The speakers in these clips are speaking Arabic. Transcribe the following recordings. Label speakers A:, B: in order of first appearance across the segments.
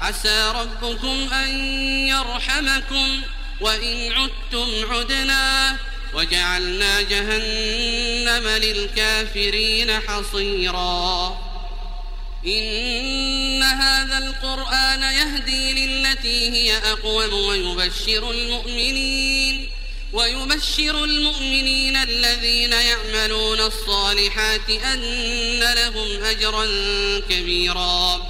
A: عسى ربكم أن يرحمكم وإن عدتم عدنا وجعلنا جهنم للكافرين حصيرا. إن هذا القرآن يهدي للتي هي أقوم ويبشر المؤمنين ويبشر المؤمنين الذين يعملون الصالحات أن لهم أجرا كبيرا.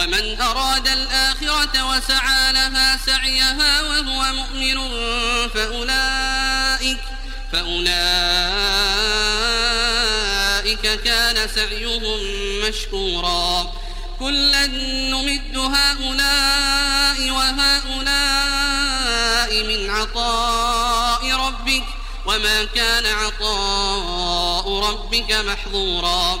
A: ومن أراد الآخرة وسعى لها سعيها وهو مؤمن فأولئك فأولئك كان سعيهم مشكورا. كلا نمد هؤلاء وهؤلاء من عطاء ربك وما كان عطاء ربك محظورا.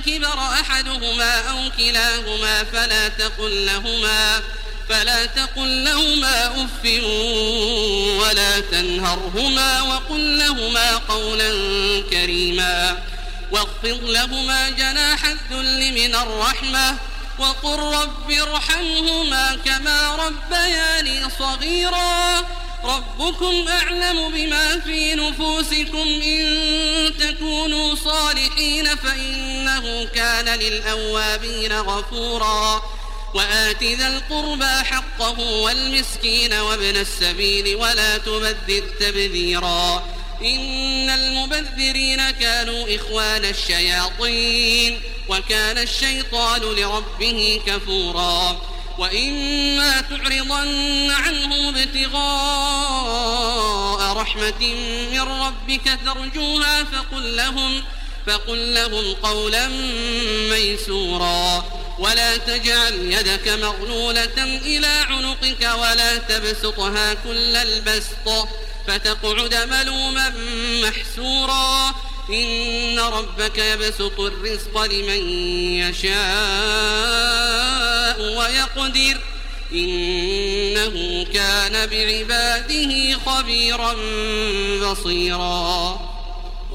A: الكبر أحدهما أو كلاهما فلا تقل لهما فلا تقل لهما أف ولا تنهرهما وقل لهما قولا كريما واخفض لهما جناح الذل من الرحمة وقل رب ارحمهما كما ربياني صغيرا ربكم أعلم بما في نفوسكم إن تكونوا صالحين فإنه كان للأوابين غفورا. وآت ذا القربى حقه والمسكين وابن السبيل ولا تبذر تبذيرا. إن المبذرين كانوا إخوان الشياطين وكان الشيطان لربه كفورا. وإما تعرضن عنه ابتغاء رحمة من ربك ترجوها فقل لهم فقل لهم قولا ميسورا. ولا تجعل يدك مغلولة إلى عنقك ولا تبسطها كل البسط. فتقعد ملوما محسورا. إن ربك يبسط الرزق لمن يشاء ويقدر. إنه كان بعباده خبيرا بصيرا.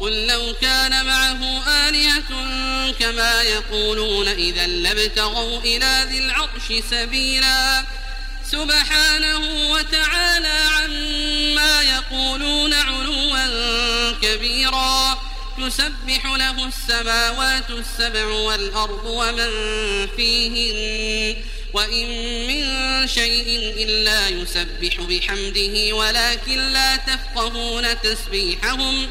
A: قل لو كان معه آلهة كما يقولون إذا لابتغوا إلى ذي العرش سبيلا. سبحانه وتعالى عما يقولون علوا كبيرا. تسبح له السماوات السبع والأرض ومن فيهن. وإن من شيء إلا يسبح بحمده ولكن لا تفقهون تسبيحهم.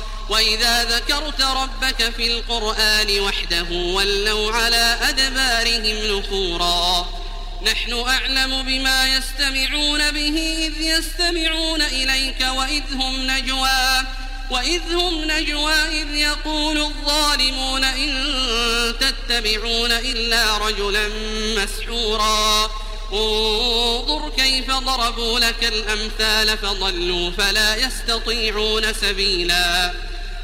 A: وإذا ذكرت ربك في القرآن وحده ولوا على أدبارهم نفورا. نحن أعلم بما يستمعون به إذ يستمعون إليك وإذ هم نجوى. وإذ هم نجوى إذ يقول الظالمون إن تتبعون إلا رجلا مسحورا. انظر كيف ضربوا لك الأمثال فضلوا فلا يستطيعون سبيلا.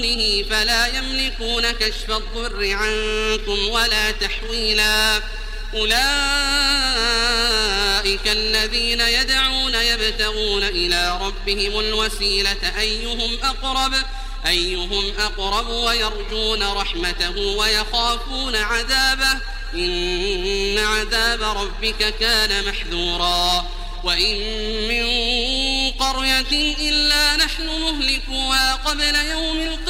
A: دونه فلا يملكون كشف الضر عنكم ولا تحويلا. أولئك الذين يدعون يبتغون إلى ربهم الوسيلة. أيهم أقرب؟ أيهم أقرب ويرجون رحمته ويخافون عذابه. إن عذاب ربك كان محذورا. وإن من قرية إلا نحن مهلكوها قبل يوم القيامة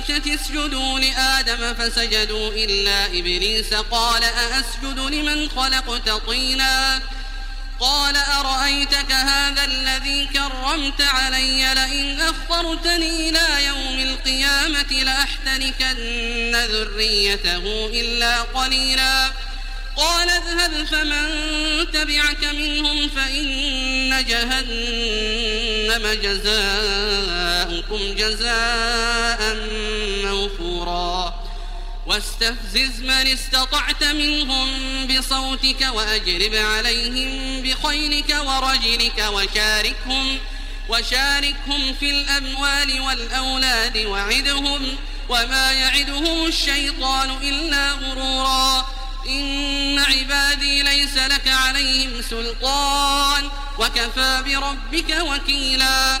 A: اسجدوا لآدم فسجدوا إلا إبليس. قال أأسجد لمن خلقت طينا؟ قال أرأيتك هذا الذي كرمت علي؟ لئن أخرتني إلى يوم القيامة لأحتركن ذريته إلا قليلاً. قال اذهب فمن تبعك منهم فإن جهنم جزاؤكم جزاء موفورا. واستفزز من استطعت منهم بصوتك وأجرب عليهم بخيلك ورجلك وشاركهم وشاركهم في الأموال والأولاد وعدهم وما يعدهم الشيطان إلا غرورا. إن عبادي ليس لك عليهم سلطان. وكفى بربك وكيلا.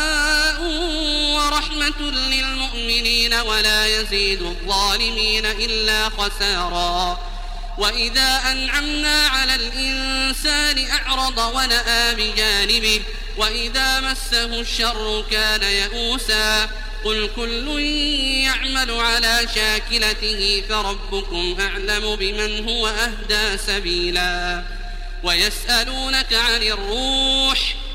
A: ورحمة للمؤمنين ولا يزيد الظالمين إلا خسارا وإذا أنعمنا على الإنسان أعرض ونأى بجانبه وإذا مسه الشر كان يئوسا قل كل يعمل على شاكلته فربكم أعلم بمن هو أهدى سبيلا ويسألونك عن الروح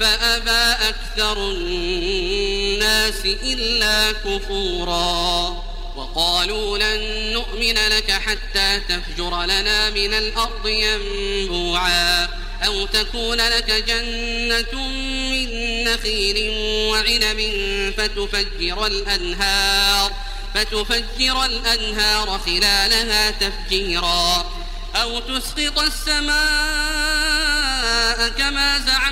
A: فأبى أكثر الناس إلا كفورا. وقالوا لن نؤمن لك حتى تفجر لنا من الأرض ينبوعا. أو تكون لك جنة من نخيل وعنب فتفجر الأنهار فتفجر الأنهار خلالها تفجيرا. أو تسقط السماء كما زعمت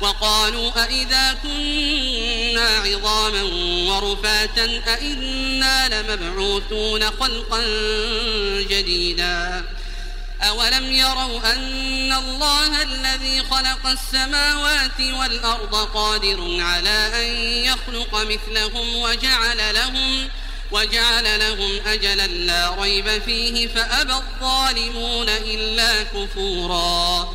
A: وقالوا أئذا كنا عظاما ورفاتا أئنا لمبعوثون خلقا جديدا. أولم يروا أن الله الذي خلق السماوات والأرض قادر على أن يخلق مثلهم وجعل لهم وجعل لهم أجلا لا ريب فيه فأبى الظالمون إلا كفورا.